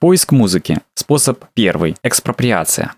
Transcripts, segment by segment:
Поиск музыки. Способ первый. Экспроприация.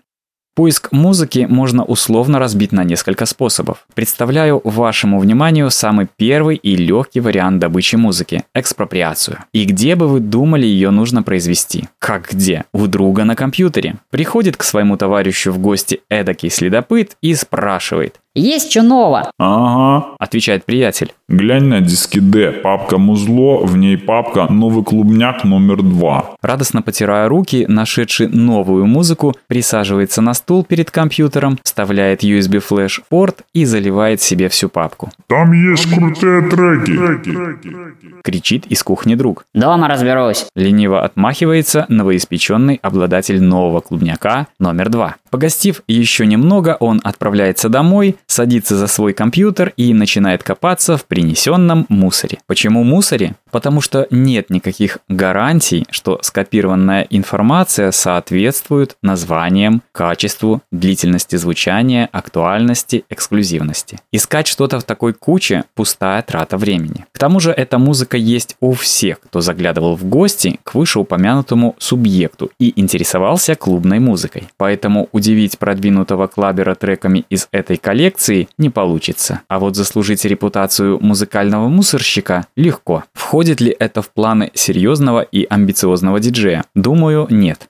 Поиск музыки можно условно разбить на несколько способов. Представляю вашему вниманию самый первый и легкий вариант добычи музыки – экспроприацию. И где бы вы думали ее нужно произвести? Как где? У друга на компьютере. Приходит к своему товарищу в гости эдакий следопыт и спрашивает есть что нового? Ага, отвечает приятель. Глянь на диске D, папка музло, в ней папка «Новый клубняк номер два». Радостно потирая руки, нашедший новую музыку, присаживается на стул перед компьютером, вставляет USB флеш порт и заливает себе всю папку. Там есть крутые треки. Кричит из кухни друг. Дома разберусь. Лениво отмахивается новоиспеченный обладатель нового клубняка номер два. Погостив еще немного, он отправляется домой, садится за свой компьютер и начинает копаться в принесенном мусоре. Почему мусоре? Потому что нет никаких гарантий, что скопированная информация соответствует названиям, качеству, длительности звучания, актуальности, эксклюзивности. Искать что-то в такой куче – пустая трата времени. К тому же эта музыка есть у всех, кто заглядывал в гости к вышеупомянутому субъекту и интересовался клубной музыкой. Поэтому удивить продвинутого клабера треками из этой коллекции не получится. А вот заслужить репутацию музыкального мусорщика легко. Входит ли это в планы серьезного и амбициозного диджея? Думаю, нет.